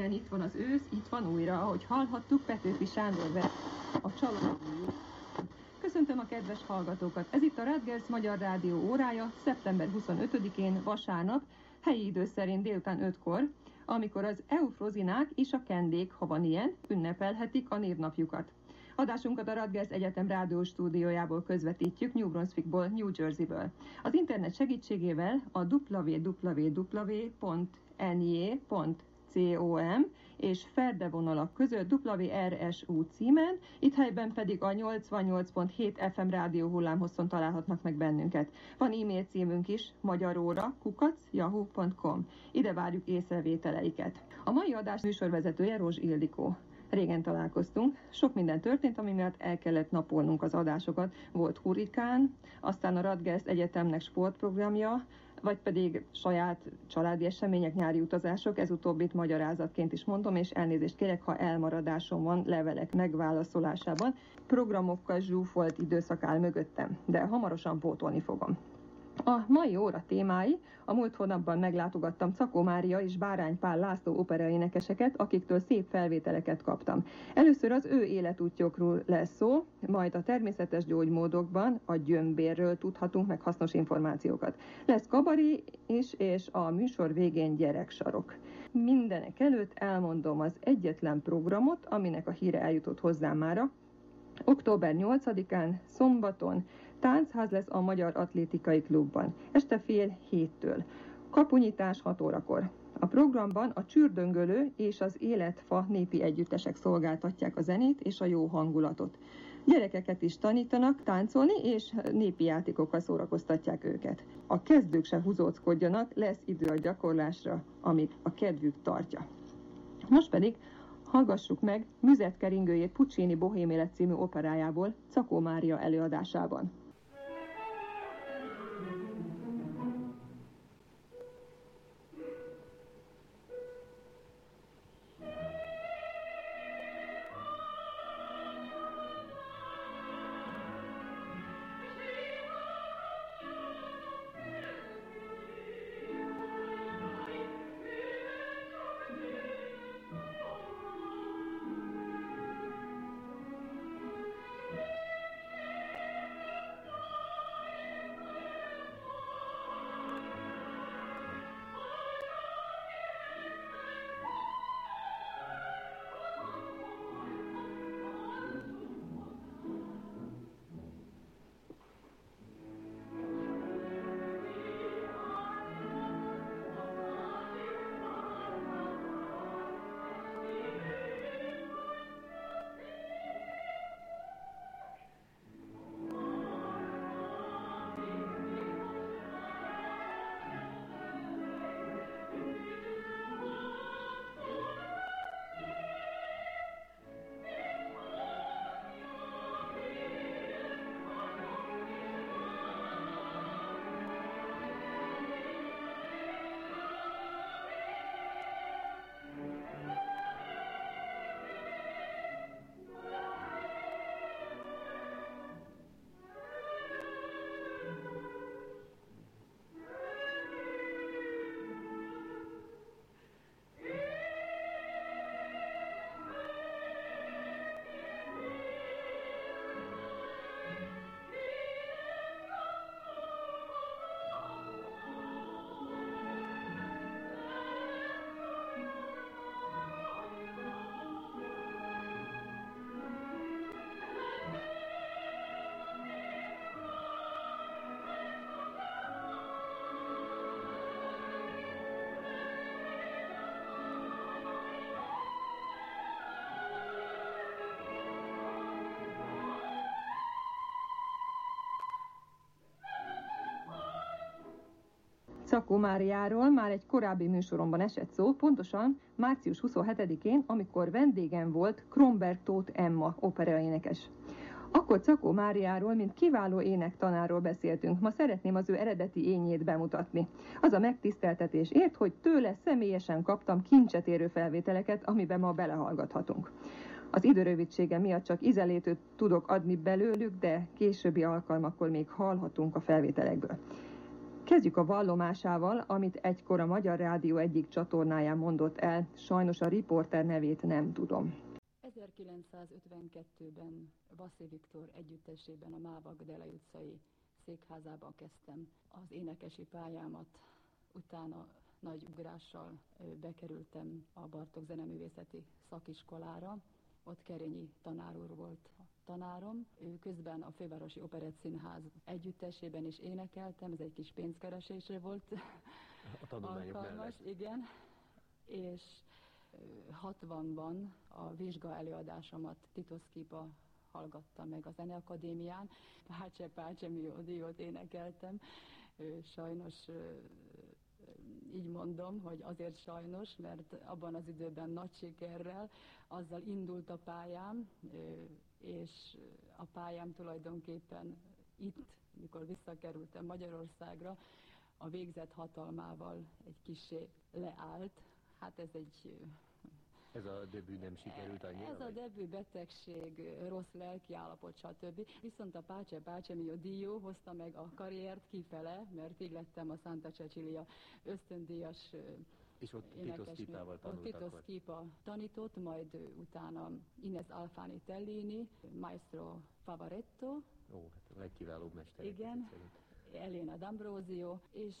Igen, itt van az ősz, itt van újra, ahogy hallhattuk, Petőfi Sándor vett a családi. Köszöntöm a kedves hallgatókat! Ez itt a Radgers Magyar Rádió órája, szeptember 25-én, vasárnap, helyi idő szerint délután 5-kor, amikor az eufrozinák és a kendék, ha van ilyen, ünnepelhetik a névnapjukat. Adásunkat a Radgers Egyetem rádió stúdiójából közvetítjük New Brunswickból, New Jersey-ből. Az internet segítségével a www.nye.com és Ferde vonalak között WRSU címen, itt helyben pedig a 88.7 FM rádió hullámhosszon találhatnak meg bennünket. Van e-mail címünk is, magyaróra, kukac, yahoo.com. Ide várjuk észrevételeiket. A mai adás műsorvezetője Rozs Ildikó. Régen találkoztunk, sok minden történt, ami miatt el kellett napolnunk az adásokat. Volt hurikán, aztán a Radgers Egyetemnek sportprogramja, vagy pedig saját családi események, nyári utazások, ez utóbbit magyarázatként is mondom, és elnézést kérek, ha elmaradásom van levelek megválaszolásában. Programokkal zsúfolt időszak áll mögöttem, de hamarosan pótolni fogom. A mai óra témái, a múlt hónapban meglátogattam Cakó Mária és Bárány Pál László operaénekeseket, akiktől szép felvételeket kaptam. Először az ő életútjokról lesz szó, majd a természetes gyógymódokban a gyömbérről tudhatunk meg hasznos információkat. Lesz kabari is, és a műsor végén gyereksarok. Mindenek előtt elmondom az egyetlen programot, aminek a híre eljutott hozzám mára. Október 8-án, szombaton Táncház lesz a Magyar Atlétikai Klubban, este fél héttől. Kapunyítás 6 órakor. A programban a csürdöngölő és az életfa népi együttesek szolgáltatják a zenét és a jó hangulatot. Gyerekeket is tanítanak táncolni, és népi játékokkal szórakoztatják őket. A kezdők se húzóckodjanak, lesz idő a gyakorlásra, amíg a kedvük tartja. Most pedig hallgassuk meg Müzet keringőjét Puccini Bohém élet című operájából Cakó Mária előadásában. Cakó Máriáról már egy korábbi műsoromban esett szó, pontosan március 27-én, amikor vendégem volt Kromberg Tóth Emma operaénekes. Akkor Cakó Máriáról, mint kiváló énektanáról beszéltünk. Ma szeretném az ő eredeti ényét bemutatni. Az a megtiszteltetés ért, hogy tőle személyesen kaptam kincset érő felvételeket, amiben ma belehallgathatunk. Az időrövidsége miatt csak izelétőt tudok adni belőlük, de későbbi alkalmakkor még hallhatunk a felvételekből. Kezdjük a vallomásával, amit egykor a Magyar Rádió egyik csatornáján mondott el. Sajnos a riporter nevét nem tudom. 1952-ben Vaszi Viktor együttesében a Mávag Dele utcai székházában kezdtem az énekesi pályámat. Utána nagy ugrással bekerültem a Bartok Zeneművészeti Szakiskolára, ott Kerényi tanár úr volt tanárom. Ő közben a Fővárosi Operett Színház együttesében is énekeltem, ez egy kis pénzkeresésre volt a alkalmas, mellett. igen. És 60-ban a vizsga előadásomat Titoszkipa hallgattam meg a Zeneakadémián. Pácse Pácse Diót énekeltem. Sajnos így mondom, hogy azért sajnos, mert abban az időben nagy sikerrel azzal indult a pályám, és a pályám tulajdonképpen itt, mikor visszakerültem Magyarországra, a végzett hatalmával egy kisé leállt. Hát ez egy ez a debű nem sikerült annyira? Ez a debű betegség, rossz lelkiállapot, stb. Viszont a Páce Páce Mio Dio hozta meg a karriert kifele, mert így lettem a Santa Cecilia ösztöndíjas és ott Titos Kipával tanult Titos Kipa tanított, majd utána Ines Alfani Tellini, Maestro Favaretto. Ó, hát a legkiválóbb mester. Igen. Szerint. Elena D'Ambrosio, és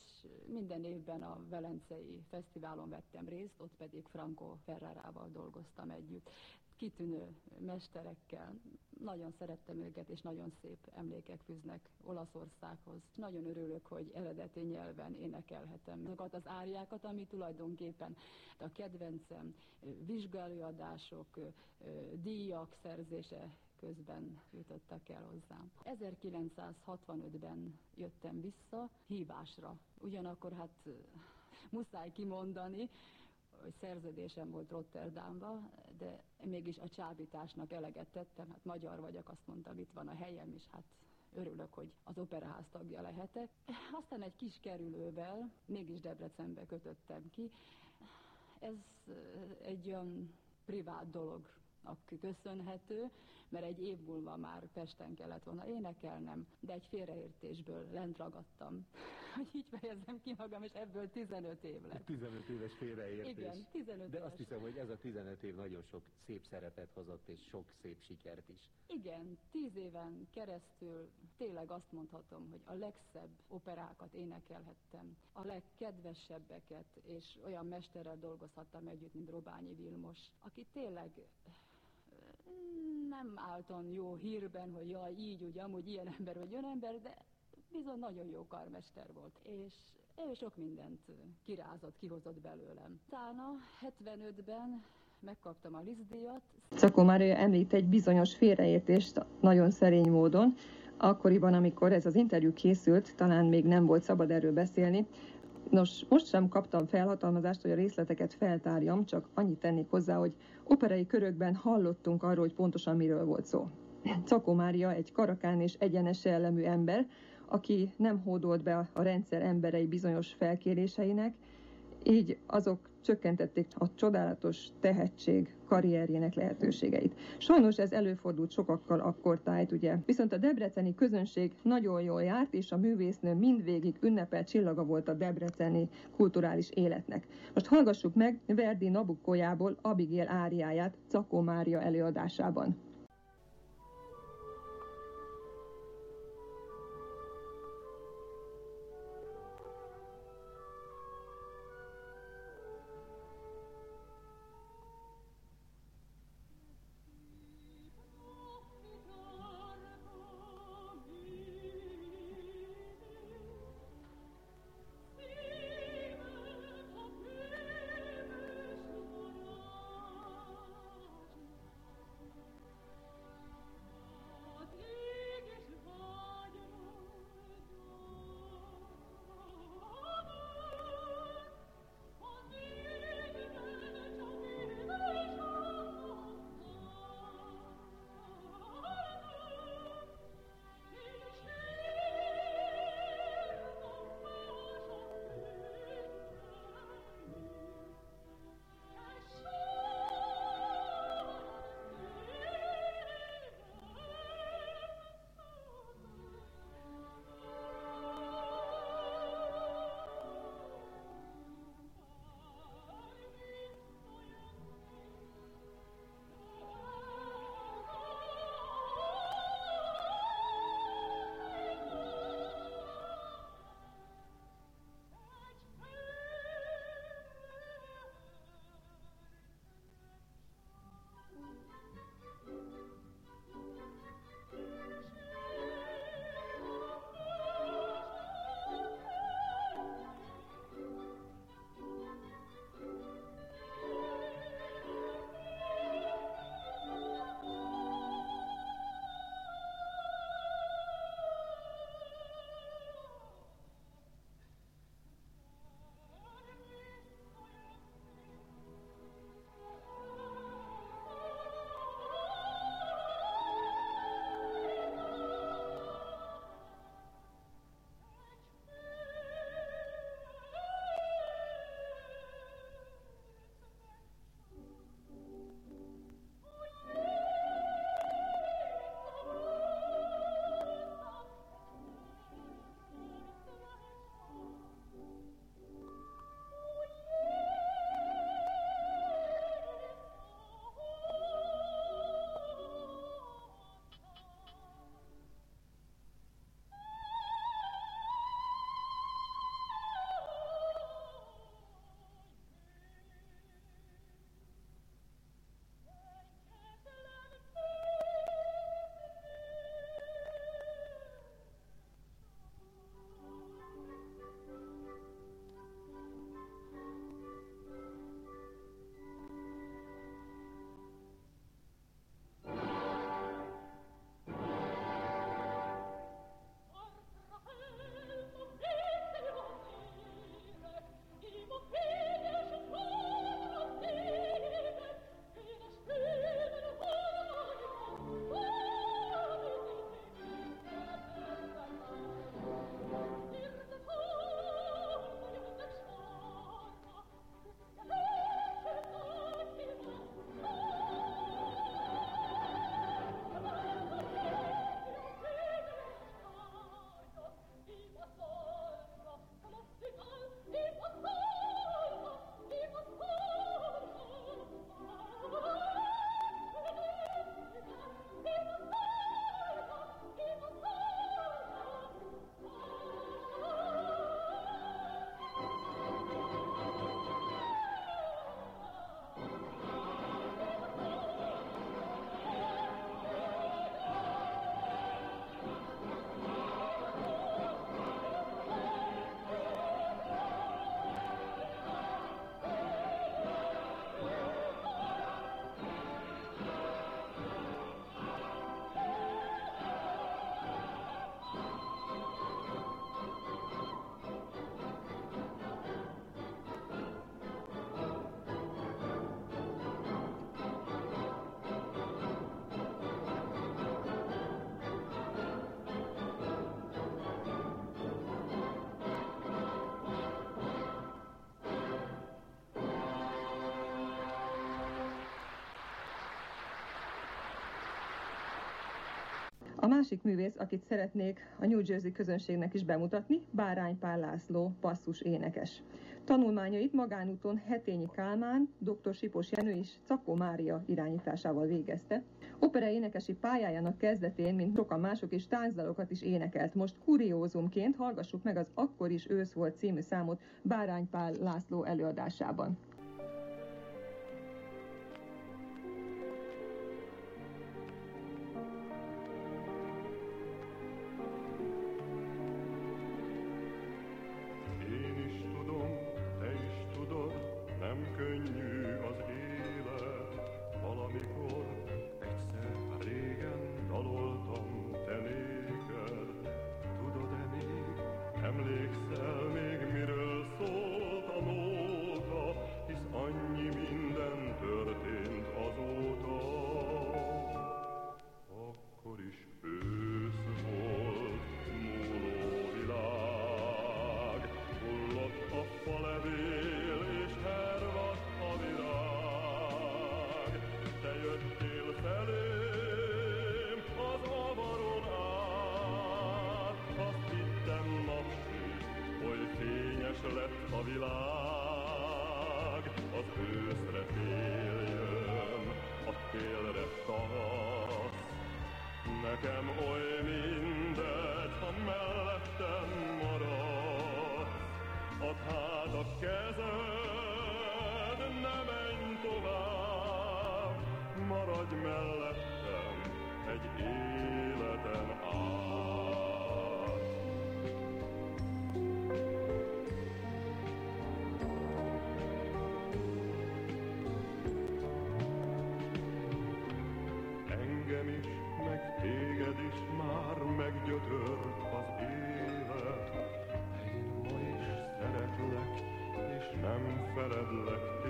minden évben a Velencei Fesztiválon vettem részt, ott pedig Franco Ferrarával dolgoztam együtt. Kitűnő mesterekkel, nagyon szerettem őket, és nagyon szép emlékek fűznek Olaszországhoz. Nagyon örülök, hogy eredeti nyelven énekelhetem azokat az áriákat, ami tulajdonképpen a kedvencem, vizsgálóadások, díjak szerzése közben jutottak el hozzám. 1965-ben jöttem vissza hívásra. Ugyanakkor hát muszáj kimondani, hogy szerződésem volt Rotterdamba, de mégis a csábításnak eleget tettem, hát magyar vagyok, azt mondtam, itt van a helyem, és hát örülök, hogy az operaház tagja lehetek. Aztán egy kis kerülővel mégis Debrecenbe kötöttem ki. Ez egy olyan privát dolog köszönhető, mert egy év múlva már Pesten kellett volna énekelnem, de egy félreértésből lent ragadtam, hogy így fejezem ki magam, és ebből 15 év lett. 15 éves félreértés. Igen, 15 De éves. azt hiszem, hogy ez a 15 év nagyon sok szép szerepet hozott, és sok szép sikert is. Igen, 10 éven keresztül tényleg azt mondhatom, hogy a legszebb operákat énekelhettem, a legkedvesebbeket, és olyan mesterrel dolgozhattam együtt, mint Robányi Vilmos, aki tényleg nem állton jó hírben, hogy jaj, így, úgy, amúgy ilyen ember vagy olyan ember, de bizony nagyon jó karmester volt. És ő sok mindent kirázott, kihozott belőlem. Utána 75-ben megkaptam a Liszdíjat. Szakó már említ egy bizonyos félreértést nagyon szerény módon. Akkoriban, amikor ez az interjú készült, talán még nem volt szabad erről beszélni, Nos, most sem kaptam felhatalmazást, hogy a részleteket feltárjam, csak annyit tennék hozzá, hogy operai körökben hallottunk arról, hogy pontosan miről volt szó. Cakó Mária egy karakán és egyenes jellemű ember, aki nem hódolt be a rendszer emberei bizonyos felkéréseinek, így azok csökkentették a csodálatos tehetség karrierjének lehetőségeit. Sajnos ez előfordult sokakkal akkor tájt, ugye. Viszont a debreceni közönség nagyon jól járt, és a művésznő mindvégig ünnepelt csillaga volt a debreceni kulturális életnek. Most hallgassuk meg Verdi Nabukkójából Abigail áriáját Cakó Mária előadásában. Másik művész, akit szeretnék a New Jersey közönségnek is bemutatni, Bárány Pál László, passzus énekes. Tanulmányait magánúton Hetényi Kálmán, dr. Sipos Jenő és Cakó Mária irányításával végezte. Opera énekesi pályájának kezdetén, mint sokan mások is táncdalokat is énekelt. Most kuriózumként hallgassuk meg az Akkor is ősz volt című számot Bárány Pál László előadásában. Fogd a kezed, ne menj tovább, maradj mellettem egy életen át. reflected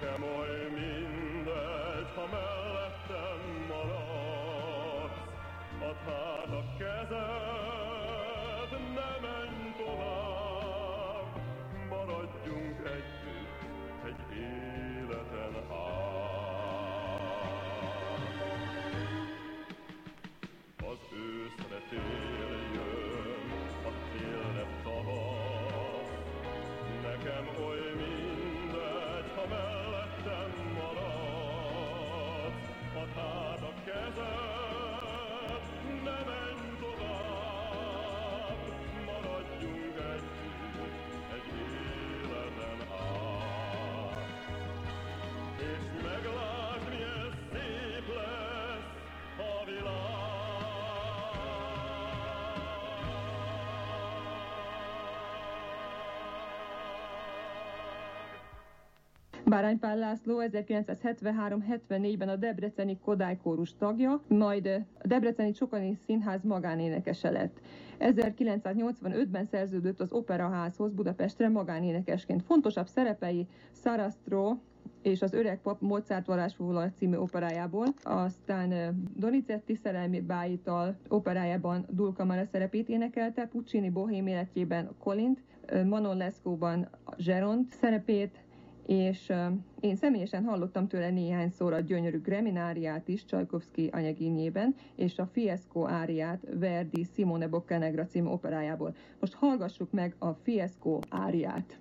Bárány Pál László 1973-74-ben a Debreceni Kodály Kórus tagja, majd a Debreceni Csokani Színház magánénekese lett. 1985-ben szerződött az Operaházhoz Budapestre magánénekesként. Fontosabb szerepei Sarastro és az Öreg Pap Mozart varázsfoglalat című operájából, aztán Donizetti szerelmi bájital operájában Dulka Mara szerepét énekelte, Puccini bohém életjében Colint, Manon Lescaut-ban Geront szerepét, és én személyesen hallottam tőle néhányszor a gyönyörű Gremináriát is Csajkovszki anyagínjében, és a Fiesco áriát Verdi Simone Boccanegra című operájából. Most hallgassuk meg a Fiesco áriát.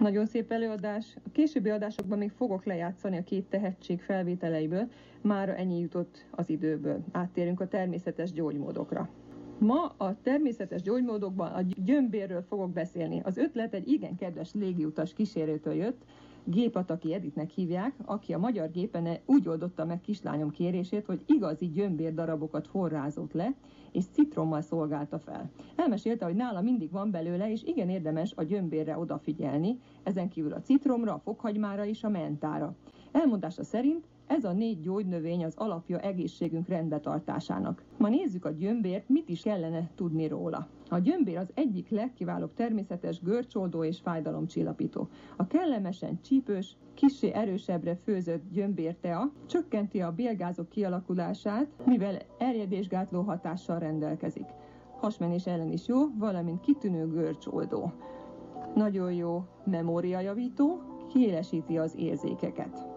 Nagyon szép előadás. A későbbi adásokban még fogok lejátszani a két tehetség felvételeiből, már ennyi jutott az időből. Áttérünk a természetes gyógymódokra. Ma a természetes gyógymódokban a gyömbérről fogok beszélni. Az ötlet egy igen kedves légiutas kísérőtől jött, Gépataki Editnek hívják, aki a magyar gépen úgy oldotta meg kislányom kérését, hogy igazi gyömbér darabokat forrázott le, és citrommal szolgálta fel. Elmesélte, hogy nála mindig van belőle, és igen érdemes a gyömbérre odafigyelni, ezen kívül a citromra, a fokhagymára és a mentára. Elmondása szerint ez a négy gyógynövény az alapja egészségünk rendbetartásának. Ma nézzük a gyömbért, mit is kellene tudni róla. A gyömbér az egyik legkiválóbb természetes görcsoldó és fájdalomcsillapító. A kellemesen csípős, kissé erősebbre főzött gyömbértea csökkenti a bélgázok kialakulását, mivel erjedésgátló hatással rendelkezik. Hasmenés ellen is jó, valamint kitűnő görcsoldó. Nagyon jó memóriajavító, kiélesíti az érzékeket.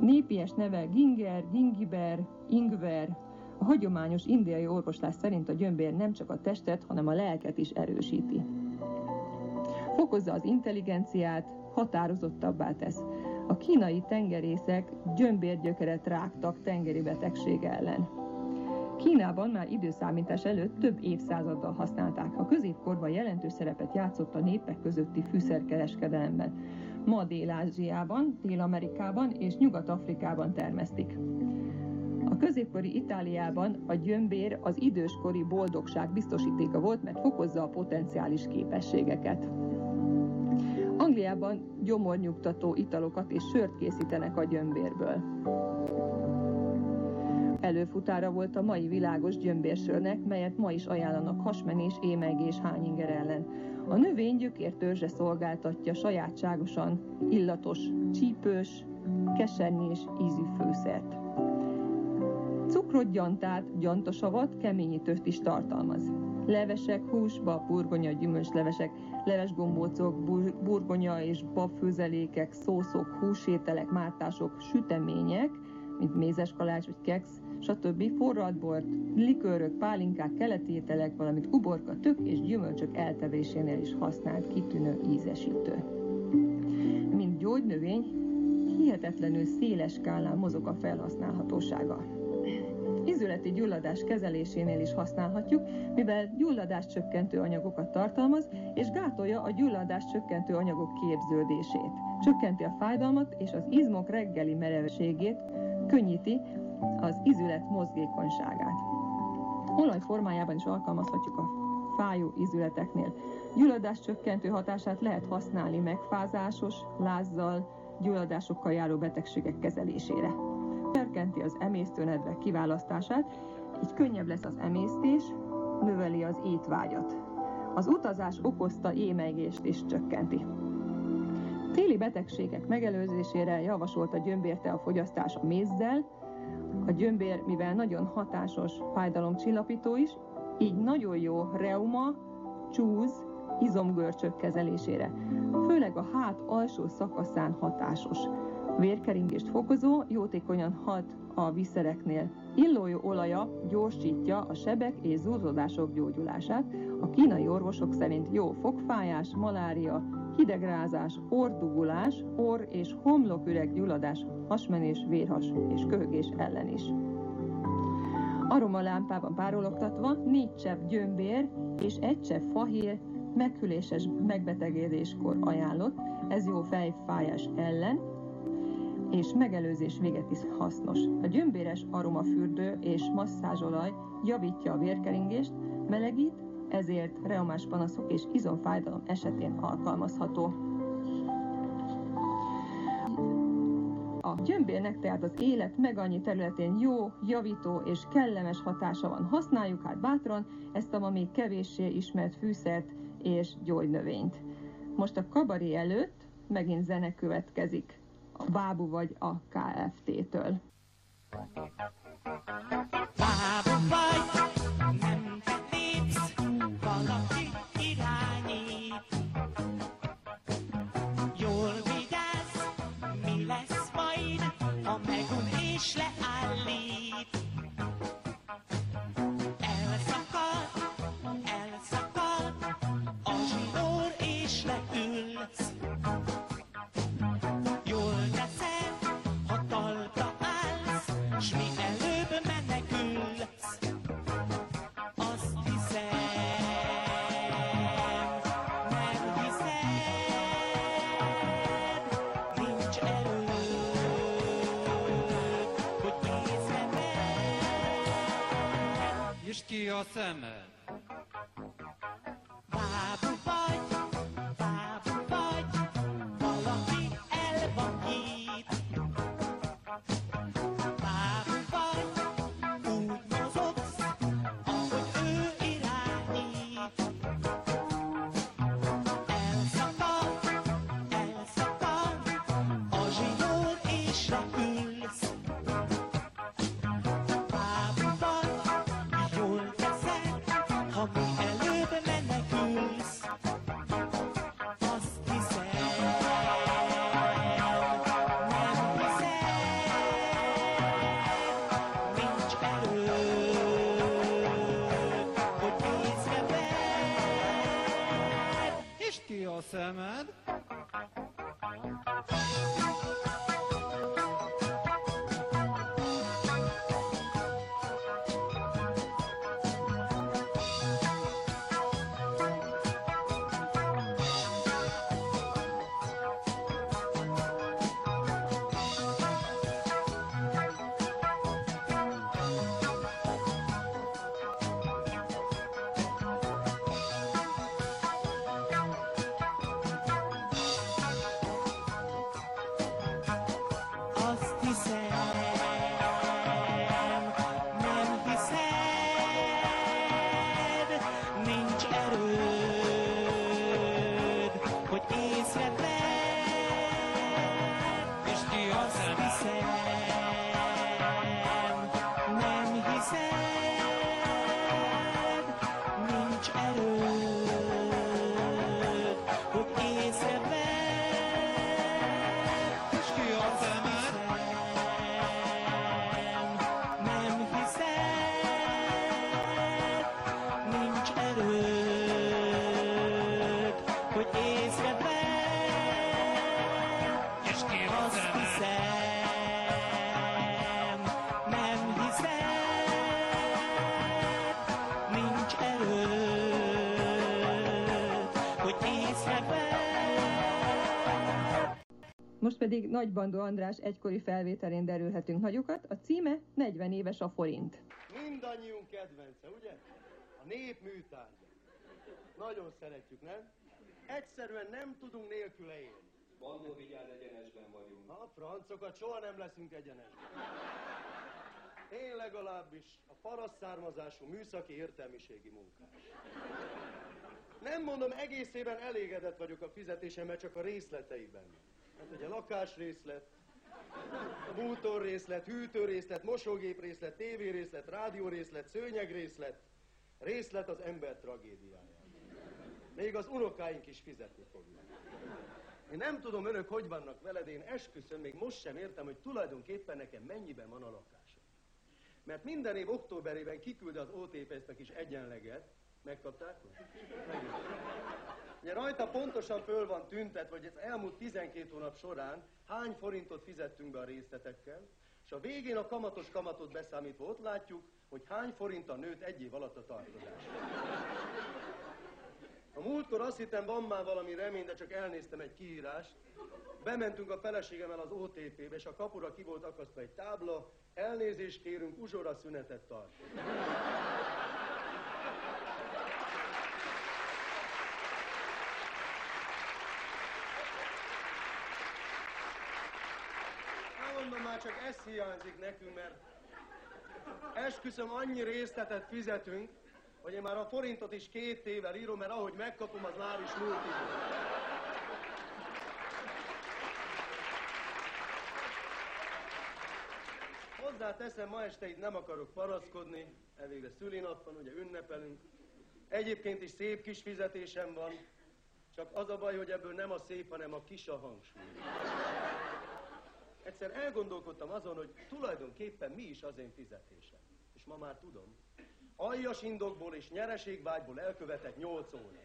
Népies neve Ginger, Gingiber, Ingver. A hagyományos indiai orvoslás szerint a gyömbér nem csak a testet, hanem a lelket is erősíti. Fokozza az intelligenciát, határozottabbá tesz. A kínai tengerészek gyömbérgyökeret rágtak tengeri betegség ellen. Kínában már időszámítás előtt több évszázaddal használták. A középkorban jelentős szerepet játszott a népek közötti fűszerkereskedelemben ma Dél-Ázsiában, Dél-Amerikában és Nyugat-Afrikában termesztik. A középkori Itáliában a gyömbér az időskori boldogság biztosítéka volt, mert fokozza a potenciális képességeket. Angliában gyomornyugtató italokat és sört készítenek a gyömbérből. Előfutára volt a mai világos gyömbérsörnek, melyet ma is ajánlanak hasmenés, émegés, hányinger ellen. A növény gyökértörzse szolgáltatja sajátságosan illatos, csípős, kesernyés és ízű főszert. Cukrot, gyantát, gyantasavat, keményítőt is tartalmaz. Levesek, húsba, burgonya, gyümölcslevesek, levesgombócok, burgonya és babfőzelékek, szószok, húsételek, mártások, sütemények, mint mézes kalács vagy keksz, stb. forradbort, likőrök, pálinkák, keleti ételek, valamint uborka, tök és gyümölcsök eltevésénél is használt kitűnő ízesítő. Mint gyógynövény, hihetetlenül széles skálán mozog a felhasználhatósága. Izületi gyulladás kezelésénél is használhatjuk, mivel gyulladás csökkentő anyagokat tartalmaz, és gátolja a gyulladás csökkentő anyagok képződését. Csökkenti a fájdalmat és az izmok reggeli merevségét, könnyíti az izület mozgékonyságát. Olaj formájában is alkalmazhatjuk a fájó izületeknél. Gyulladás csökkentő hatását lehet használni megfázásos, lázzal, gyulladásokkal járó betegségek kezelésére. Serkenti az emésztőnedvek kiválasztását, így könnyebb lesz az emésztés, növeli az étvágyat. Az utazás okozta émegést is csökkenti. Téli betegségek megelőzésére javasolt a gyömbérte a fogyasztás a mézzel, a gyömbér, mivel nagyon hatásos fájdalomcsillapító is, így nagyon jó reuma, csúz, izomgörcsök kezelésére. Főleg a hát alsó szakaszán hatásos. Vérkeringést fokozó, jótékonyan hat a viszereknél. Illójó olaja gyorsítja a sebek és zúzódások gyógyulását. A kínai orvosok szerint jó fogfájás, malária, hidegrázás, ordugulás, orr és homloküreg gyulladás, hasmenés, vérhas és köhögés ellen is. Aromalámpában párologtatva négy csepp gyömbér és egy csepp fahér meghűléses megbetegedéskor ajánlott, ez jó fejfájás ellen, és megelőzés véget is hasznos. A gyömbéres aromafürdő és masszázsolaj javítja a vérkeringést, melegít, ezért reumás panaszok és izomfájdalom esetén alkalmazható. A gyömbérnek tehát az élet meg annyi területén jó, javító és kellemes hatása van. Használjuk hát bátran ezt a ma még kevéssé ismert fűszert és gyógynövényt. Most a kabaré előtt megint zene következik a Bábu vagy a KFT-től. Bábu vagy, Osama. Ki Most pedig Nagy Bandó András egykori felvételén derülhetünk nagyokat. A címe 40 éves a forint. Mindannyiunk kedvence, ugye? A nép műtárgya. Nagyon szeretjük, nem? Egyszerűen nem tudunk nélküle élni. Bandó vigyáz egyenesben vagyunk. Na, francokat soha nem leszünk egyenesben. Én legalábbis a paraszt származású műszaki értelmiségi munkás. Nem mondom, egészében elégedett vagyok a fizetésemmel, csak a részleteiben. Hát ugye lakásrészlet, bútorrészlet, hűtőrészlet, mosógéprészlet, tévérészlet, rádiórészlet, szőnyegrészlet, részlet az ember tragédiájában. Még az unokáink is fizetni fognak. Én nem tudom, önök hogy vannak veled, én esküszöm, még most sem értem, hogy tulajdonképpen nekem mennyiben van a lakásom. Mert minden év októberében kiküldi az OTP-nek is egyenleget, megkapták? Megint. Ugye rajta pontosan föl van tüntet, hogy az elmúlt 12 hónap során hány forintot fizettünk be a részletekkel, és a végén a kamatos kamatot beszámítva ott látjuk, hogy hány forinttal nőtt egy év alatt a tartozás. A múltkor azt hittem, van már valami remény, de csak elnéztem egy kiírást. Bementünk a feleségemmel az OTP-be, és a kapura ki volt akasztva egy tábla, elnézést kérünk, uzsora szünetet tart. Na mondom, már csak ez hiányzik nekünk, mert esküszöm, annyi részletet fizetünk, hogy én már a forintot is két évvel írom, mert ahogy megkapom, az már is múlt idő. Hozzáteszem, ma este itt nem akarok paraszkodni, elvégre szülinap van, ugye ünnepelünk. Egyébként is szép kis fizetésem van, csak az a baj, hogy ebből nem a szép, hanem a kis a hangsúly. Egyszer elgondolkodtam azon, hogy tulajdonképpen mi is az én fizetésem. És ma már tudom. Aljas indokból és nyereségvágyból elkövetett nyolc óra.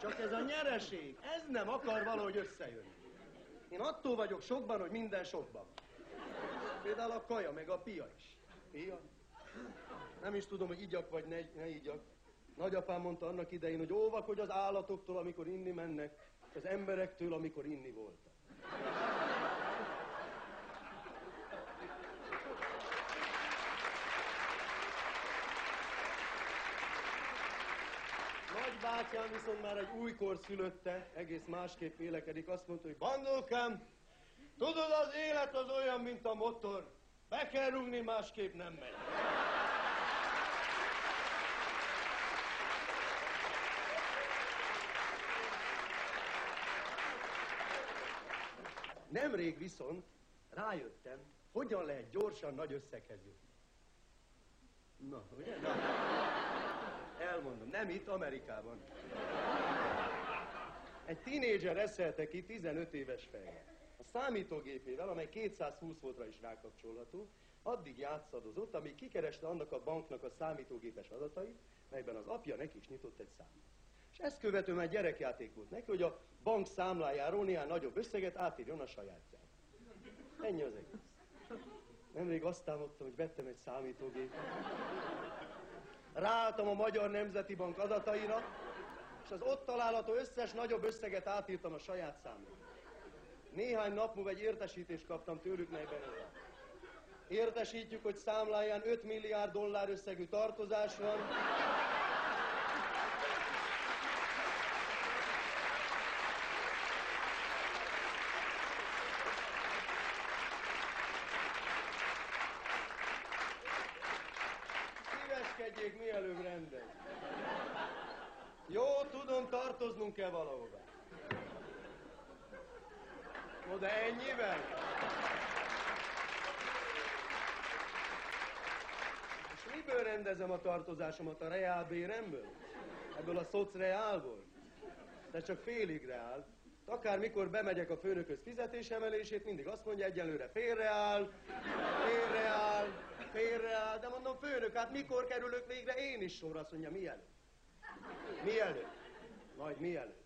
Csak ez a nyereség, ez nem akar valahogy összejönni. Én attól vagyok sokban, hogy minden sokban. Például a kaja, meg a pia is. Pia? Nem is tudom, hogy igyak vagy ne, ne igyak. Nagyapám mondta annak idején, hogy óvakodj az állatoktól, amikor inni mennek, és az emberektől, amikor inni voltak. Nagybátyám viszont már egy újkor szülötte, egész másképp vélekedik, azt mondta, hogy bandókám, tudod, az élet az olyan, mint a motor, be kell rúgni, másképp nem megy. Nemrég viszont rájöttem, hogyan lehet gyorsan nagy összeghez jutni. Na, ugye? Na. Elmondom, nem itt, Amerikában. Egy tínédzser eszelte ki 15 éves fejjel. A számítógépével, amely 220 voltra is rákapcsolható, addig játszadozott, amíg kikereste annak a banknak a számítógépes adatait, melyben az apja neki is nyitott egy számot. És ezt követően egy gyerekjáték volt neki, hogy a bank számlájáról néhány nagyobb összeget átírjon a sajátjára. Ennyi az egész. Nemrég azt támadtam, hogy vettem egy számítógépet. Ráálltam a Magyar Nemzeti Bank adataira, és az ott található összes nagyobb összeget átírtam a saját számomra. Néhány nap múlva egy értesítést kaptam tőlük, melyben ez áll. Értesítjük, hogy számláján 5 milliárd dollár összegű tartozás van, Szíveskedjék mielőbb rendben. Jó, tudom, tartoznunk kell valahova. No, de ennyivel? És rendezem a tartozásomat? A reálbéremből? Ebből a szocreálból? De csak félig reál. Akár mikor bemegyek a főnököz fizetésemelését, mindig azt mondja egyelőre félreáll, félreáll, félreáll, de mondom, főnök, hát mikor kerülök végre én is sorra, azt mondja, mielőtt. Mielőtt. Majd mielőtt.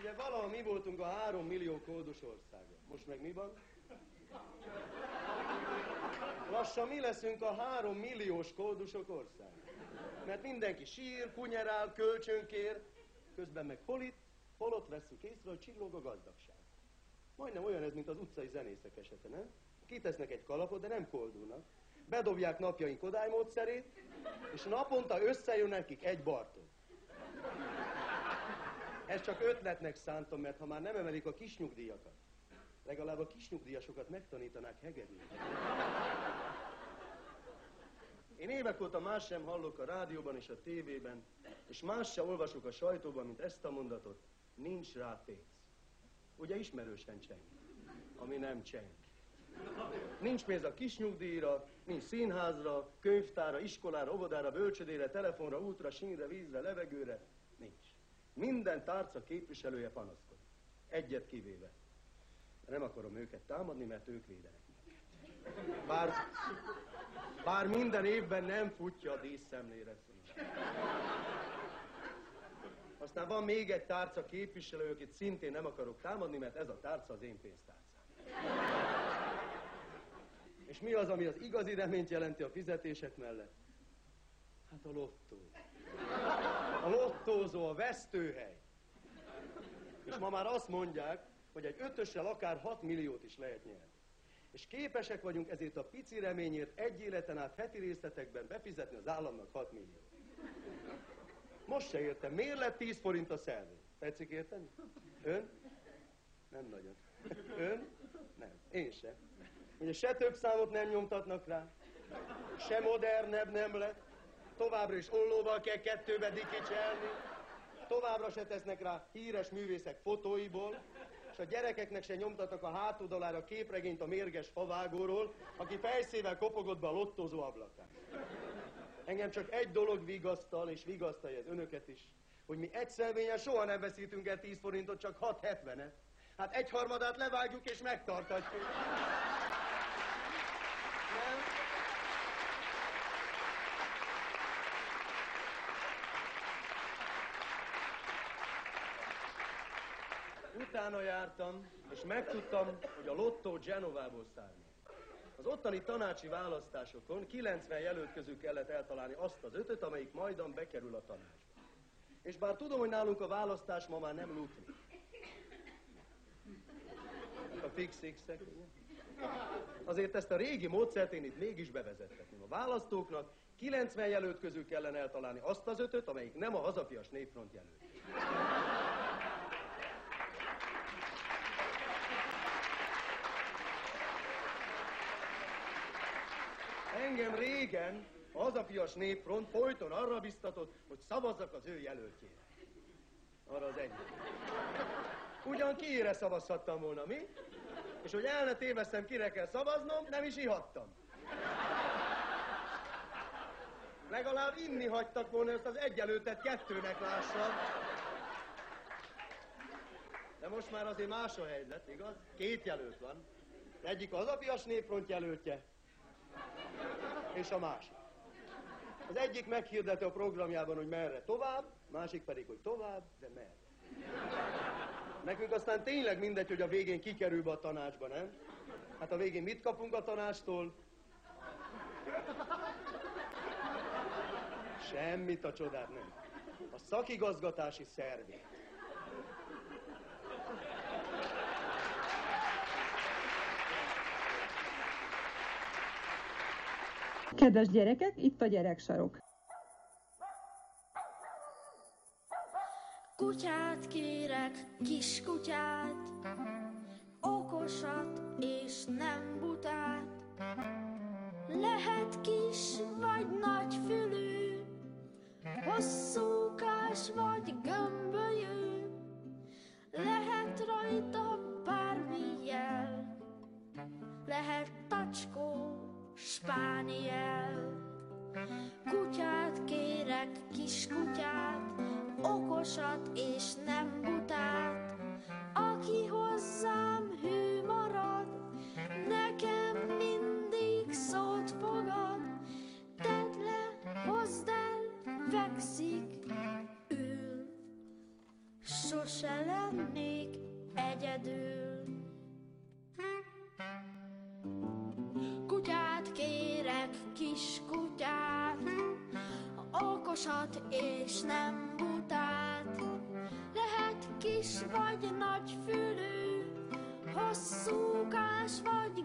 Ugye valahol mi voltunk a három millió kódos országa. Most meg mi van? Lassan mi leszünk a három milliós kódusok ország. Mert mindenki sír, kunyerál, kölcsönkér, közben meg hol itt, hol ott veszük észre, hogy csillog a gazdagság. Majdnem olyan ez, mint az utcai zenészek esete, nem? Kitesznek egy kalapot, de nem koldulnak. Bedobják napjaink Kodály és naponta összejön nekik egy Bartók. Ez csak ötletnek szántam, mert ha már nem emelik a kisnyugdíjakat, legalább a kisnyugdíjasokat megtanítanák hegedűt. Én évek óta más sem hallok a rádióban és a tévében, és más sem olvasok a sajtóban, mint ezt a mondatot, nincs rá pénz. Ugye ismerősen cseng, ami nem cseng. Nincs pénz a kisnyugdíjra, nincs színházra, könyvtára, iskolára, óvodára, bölcsödére, telefonra, útra, sínre, vízre, levegőre. Minden tárca képviselője panaszkodik. Egyet kivéve. Nem akarom őket támadni, mert ők védenek. Bár, bár minden évben nem futja a díszszemlére szín. Aztán van még egy tárca képviselő, akit szintén nem akarok támadni, mert ez a tárca az én pénztárcám. És mi az, ami az igazi reményt jelenti a fizetések mellett? Hát a lottó. A lottózó, a vesztőhely. És ma már azt mondják, hogy egy ötössel akár 6 milliót is lehet nyerni. És képesek vagyunk ezért a pici reményért egy életen át heti részletekben befizetni az államnak 6 milliót. Most se értem, miért lett 10 forint a szelvény? Tetszik érteni? Ön? Nem nagyon. Ön? Nem. Én sem. Ugye se több számot nem nyomtatnak rá, se modernebb nem lett, továbbra is ollóval kell kettőbe dikicselni, továbbra se tesznek rá híres művészek fotóiból, és a gyerekeknek se nyomtatnak a hátoldalára képregényt a mérges favágóról, aki fejszével kopogott be a lottózó ablakán. Engem csak egy dolog vigasztal, és vigasztalja ez önöket is, hogy mi egy szelvényen soha nem veszítünk el 10 forintot, csak 6,70-et. Hát egyharmadát levágjuk és megtartatjuk. Nem? Utána jártam, és megtudtam, hogy a lottó Genovából származik. Az ottani tanácsi választásokon 90 jelölt közül kellett eltalálni azt az ötöt, amelyik majdan bekerül a tanácsba. És bár tudom, hogy nálunk a választás ma már nem lutni. A fix x Azért ezt a régi módszert én itt mégis bevezethetném. A választóknak 90 jelölt közül kellene eltalálni azt az ötöt, amelyik nem a hazafias népfront jelölt. Engem régen a hazafias népfront folyton arra biztatott, hogy szavazzak az ő jelöltjére. Arra az egy. Ugyan kiére szavazhattam volna, mi? És hogy el ne tévesztem, kire kell szavaznom, nem is ihattam. Legalább inni hagytak volna ezt az egyelőtet kettőnek lássam. De most már azért más a helyzet, igaz? Két jelölt van. Egyik az apias népfront jelöltje, és a másik. Az egyik meghirdette a programjában, hogy merre tovább, másik pedig, hogy tovább, de merre. Nekünk aztán tényleg mindegy, hogy a végén kikerül be a tanácsba, nem? Hát a végén mit kapunk a tanácstól? Semmit a csodát nem. A szakigazgatási szervét. Kedves gyerekek, itt a gyereksarok. Kutyát kérek, kis kutyát, okosat és nem butát. Lehet kis vagy nagy fülű, hosszúkás vagy gömbölyű, fekszik, ül. Sose lennék egyedül. Kutyát kérek, kis kutyát, okosat és nem butát. Lehet kis vagy nagy fülű, hosszúkás vagy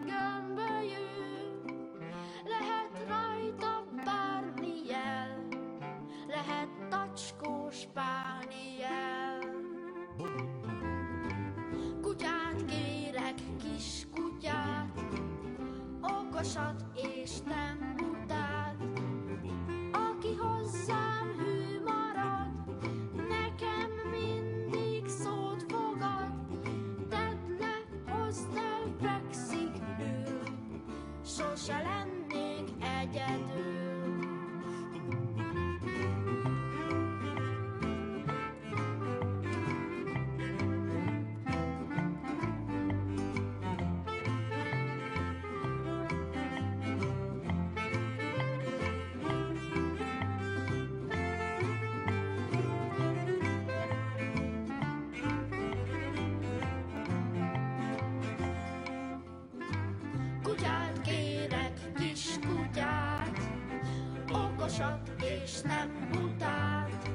okosat és nem butát.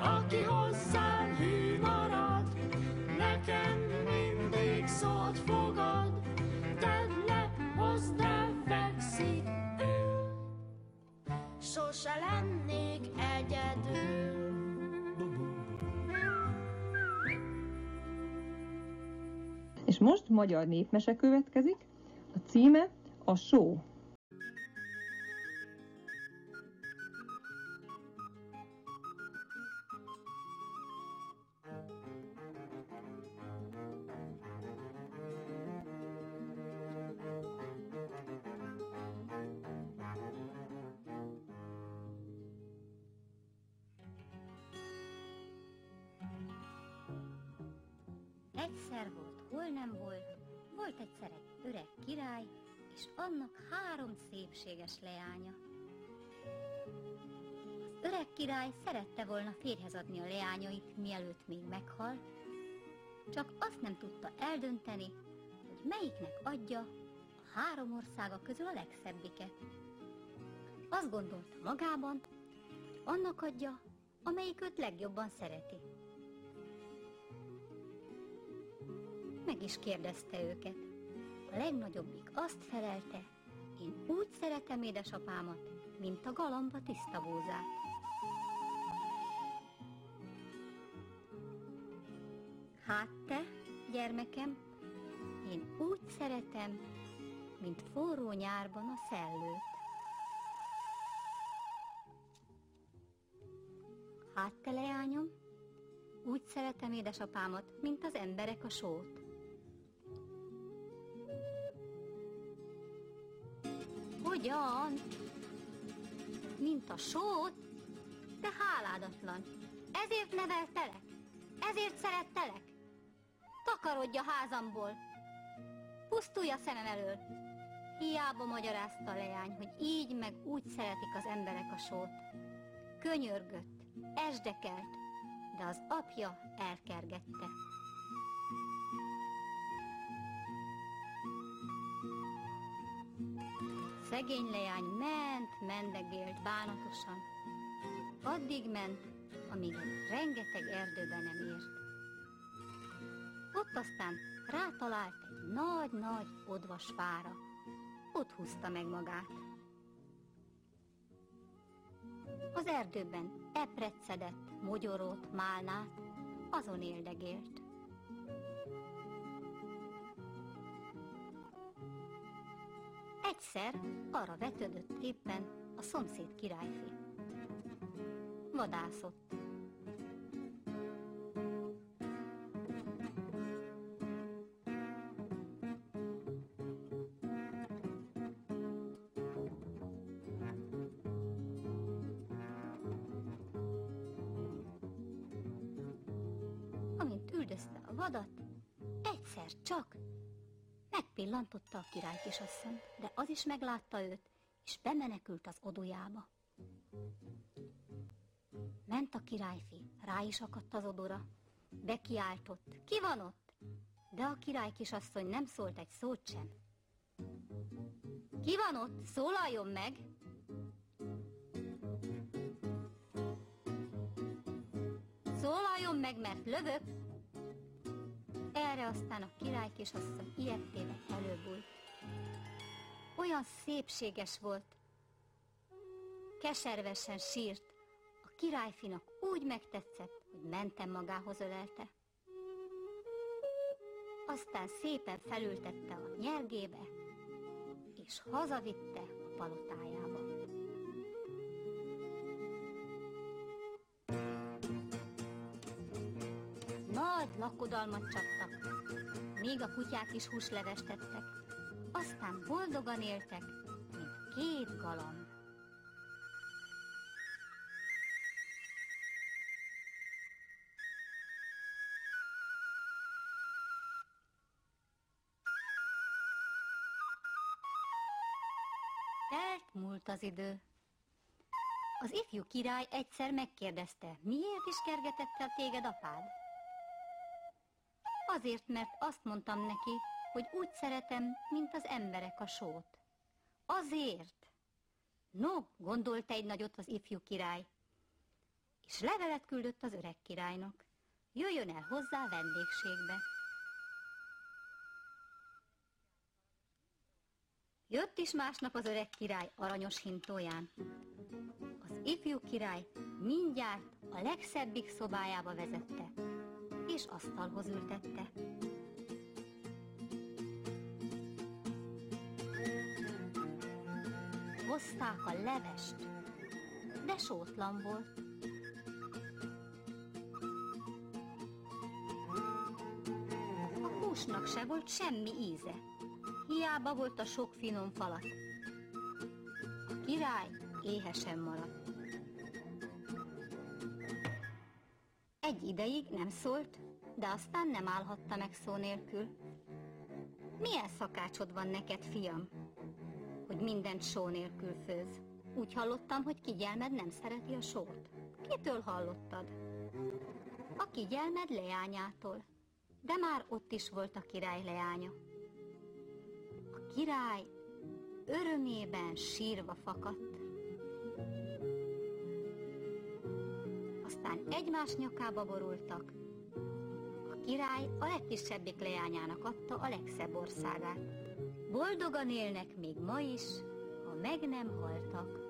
Aki hozzám hű marad, nekem mindig szót fogad. Tedd le, hozd el, fekszik, ül. Sose lennék egyedül. És most magyar népmese következik. A címe a só. És annak három szépséges leánya. Az öreg király szerette volna férhez adni a leányait, mielőtt még meghal, csak azt nem tudta eldönteni, hogy melyiknek adja a három országa közül a legszebbiket. Azt gondolta magában, hogy annak adja, amelyik őt legjobban szereti. Meg is kérdezte őket. A legnagyobbik azt felelte, én úgy szeretem édesapámat, mint a galamba tiszta búzát. Hát te, gyermekem, én úgy szeretem, mint forró nyárban a szellőt. Hát te, leányom, úgy szeretem édesapámat, mint az emberek a sót. Hogyan? Mint a sót? Te háládatlan. Ezért neveltelek? Ezért szerettelek? Takarodj a házamból! Pusztulj a szemem elől! Hiába magyarázta a leány, hogy így meg úgy szeretik az emberek a sót. Könyörgött, esdekelt, de az apja elkergette. Szegény leány ment, mendegélt bánatosan. Addig ment, amíg rengeteg erdőben nem ért. Ott aztán rátalált egy nagy-nagy odvas fára. Ott húzta meg magát. Az erdőben eprecedett, mogyorót, málnát, azon éldegélt. Egyszer arra vetődött éppen a szomszéd királyfi. Vadászott. Megpillantotta a király kisasszonyt, de az is meglátta őt, és bemenekült az odujába. Ment a királyfi, rá is akadt az odora, bekiáltott, ki van ott? De a király kisasszony nem szólt egy szót sem. Ki van ott? Szólaljon meg! Szólaljon meg, mert lövök! Erre aztán a király kisasszony ilyettében előbújt. Olyan szépséges volt. Keservesen sírt. A királyfinak úgy megtetszett, hogy mentem magához ölelte. Aztán szépen felültette a nyergébe, és hazavitte a palotájába. Nagy lakodalmat csaptak, még a kutyák is húslevest tettek. Aztán boldogan éltek, mint két galamb. Elmúlt az idő. Az ifjú király egyszer megkérdezte, miért is kergetette a téged apád? Azért, mert azt mondtam neki, hogy úgy szeretem, mint az emberek a sót. Azért. No, gondolt egy nagyot az ifjú király, és levelet küldött az öreg királynak. Jöjjön el hozzá vendégségbe. Jött is másnap az öreg király aranyos hintóján. Az ifjú király mindjárt a legszebbik szobájába vezette, és asztalhoz ültette. Hozták a levest, de sótlan volt. A húsnak se volt semmi íze. Hiába volt a sok finom falat. A király éhesen maradt. Egy ideig nem szólt, de aztán nem állhatta meg szó nélkül. Milyen szakácsod van neked, fiam, hogy mindent só nélkül főz? Úgy hallottam, hogy kigyelmed nem szereti a sót. Kitől hallottad? A kigyelmed leányától. de már ott is volt a király leánya. A király örömében sírva fakadt. Egymás nyakába borultak. A király a legkisebbik leányának adta a legszebb országát. Boldogan élnek még ma is, ha meg nem haltak.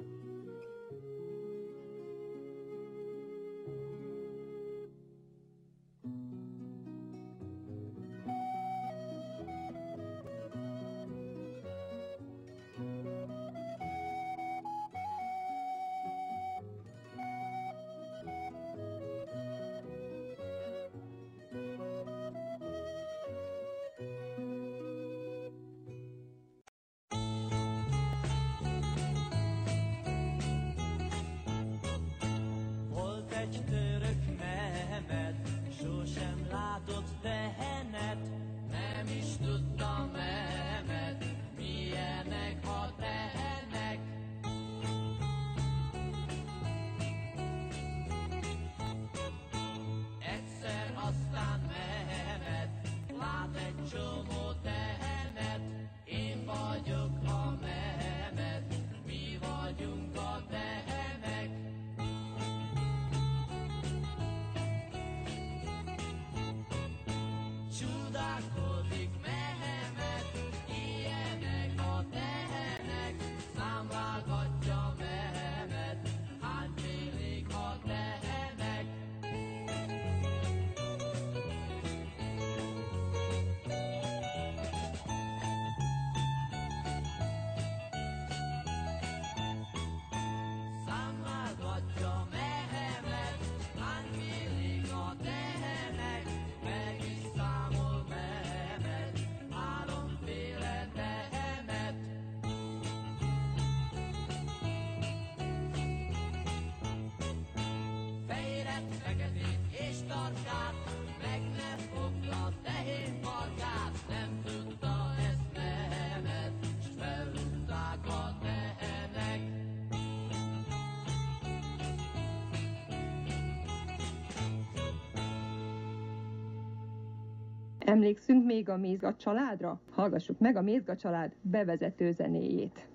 Emlékszünk még a Mézga családra? Hallgassuk meg a Mézga család bevezető zenéjét.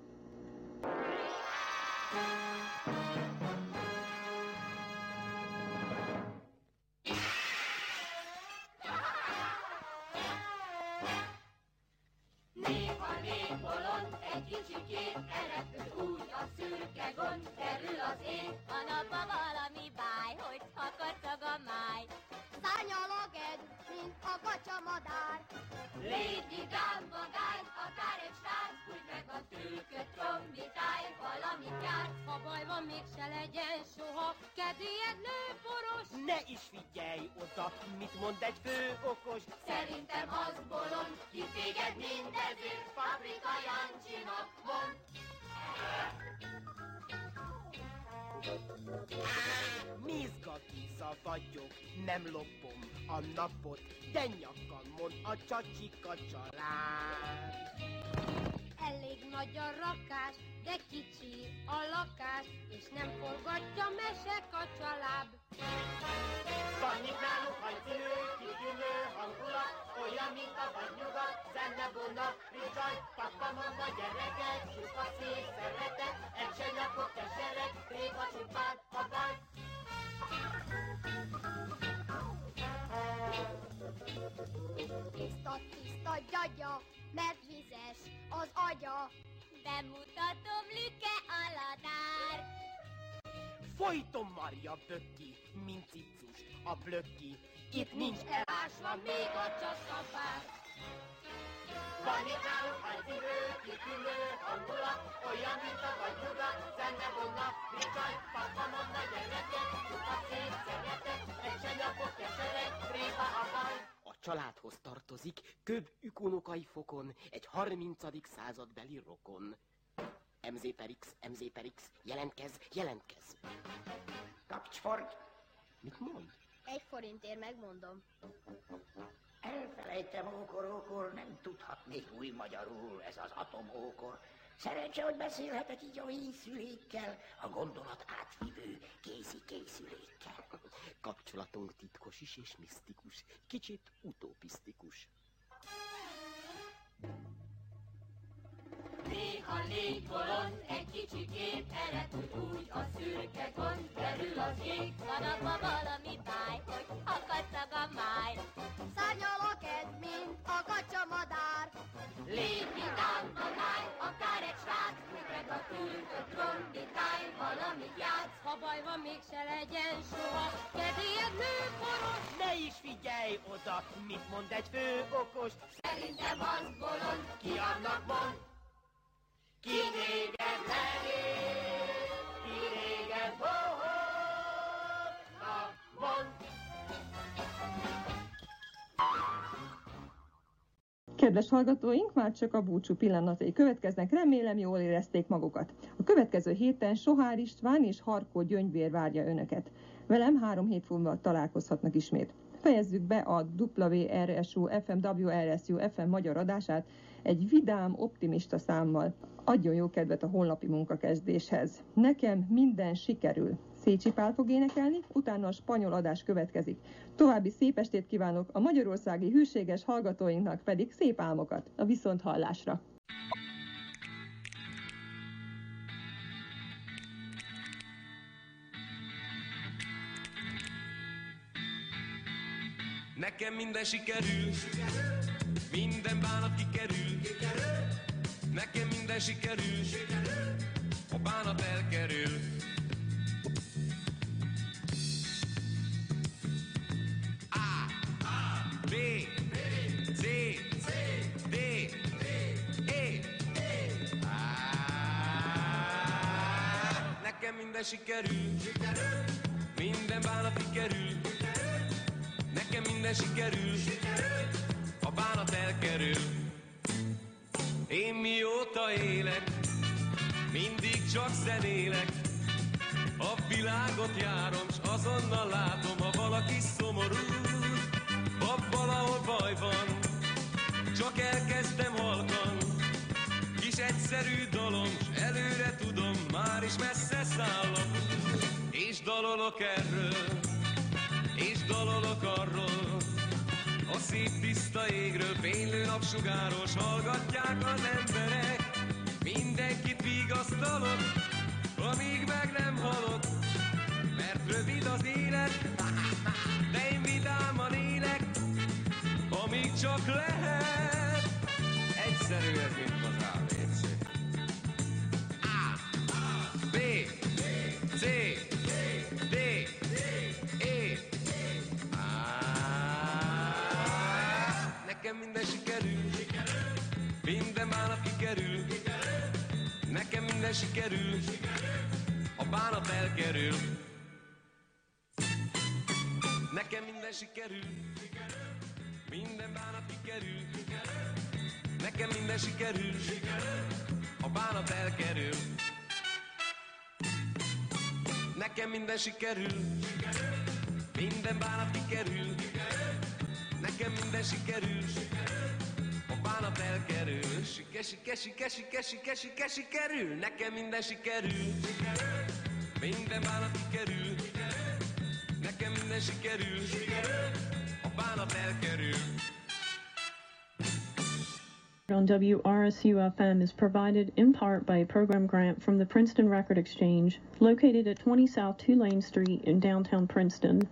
Kisa vagyok, nem lopom a napot, de nyakkal mond a csacsika család. Elég nagy a rakás, de kicsi a lakás, és nem forgatja mesek a család. Van itt nálunk hajcélő, kitűnő hangulat, olyan, mint a vadnyugat, zene vonat, ricsaj, papa, mama, gyerekek, suka szép szeretet, egy se nyakot keserek, tréfa csupán, a baj. Tiszta, tiszta gyagya, mert vizes az agya. Bemutatom Lüke Aladár. Folyton marja bökki, mint cicus, a blökki. Itt nincs elásva még a csaszapár. Van itt nálunk hajcívő, kitűnő hangulat, olyan, mint a vadnyugat, zene vonat, ricsaj, papa, mama, gyerekek, csupa szép szeretet, egy se keserek, tréfa a baj. A családhoz tartozik köbb ükunokai fokon egy 30. századbeli rokon. MZ per X, MZ per X, jelentkez, jelentkez. Kapcsford! Mit mond? Egy forintért megmondom. Elfelejtem, ókor, ókor, nem tudhat még új magyarul ez az atomókor. Szerencse, hogy beszélhetek így a vízszülékkel, a gondolat átvívő kézi készülékkel. Kapcsolatunk titkos is és misztikus, kicsit utopisztikus. Néha légy bolond, egy kicsikét elrepül úgy a szürke gond, derül az ég. Van abba valami báj, küldött ronditáj, valamit játsz. Ha baj van, mégse legyen soha, kedélyed nőporos. Ne is figyelj oda, mit mond egy fő okos. Szerintem az bolond, Ki annak mond? Ki téged lenél? Ki téged bohótnak Kedves hallgatóink, már csak a búcsú pillanatai következnek, remélem jól érezték magukat. A következő héten Sohár István és Harkó Gyöngyvér várja önöket. Velem három hét múlva találkozhatnak ismét. Fejezzük be a WRSU FM WRSU FM magyar adását egy vidám, optimista számmal. Adjon jó kedvet a holnapi munkakezdéshez. Nekem minden sikerül. Szécsi Pál fog énekelni, utána a spanyol adás következik. További szép estét kívánok a magyarországi hűséges hallgatóinknak pedig szép álmokat a viszonthallásra. Nekem minden sikerül, minden bánat kikerül. Nekem minden sikerül, a bánat elkerül. Nekem minden sikerül, minden bánat kikerül. Nekem minden sikerül, a bánat elkerül. Én mióta élek, mindig csak zenélek. A világot járom, s azonnal látom, ha valaki szomorú. Ha valahol baj van, csak elkezdem halkan. Kis egyszerű dalom, is messze szállok. És dalolok erről, és dalolok arról, a szép tiszta égről fénylő napsugáros hallgatják az emberek. Mindenkit vigasztalok, amíg meg nem halok, mert rövid az élet, de én vidáman élek, amíg csak lehet. Egyszerű ez, mint Nekem minden sikerül, minden bánat kikerül. Nekem minden sikerül, a bánat elkerül. Nekem minden sikerül, minden bánat kikerül. Nekem minden sikerül, a bánat elkerül. Nekem minden sikerül, minden bánat kikerül. Nekem minden sikerül, a bánat elkerül. Sike, sike, sike, sike, sike, sike, sikerül. Nekem minden sikerül, minden bánat kikerül. Nekem minden sikerül, a bánat elkerül. on WRSU-FM is provided in part by a program grant from the Princeton Record Exchange, located at 20 South Tulane Street in downtown Princeton.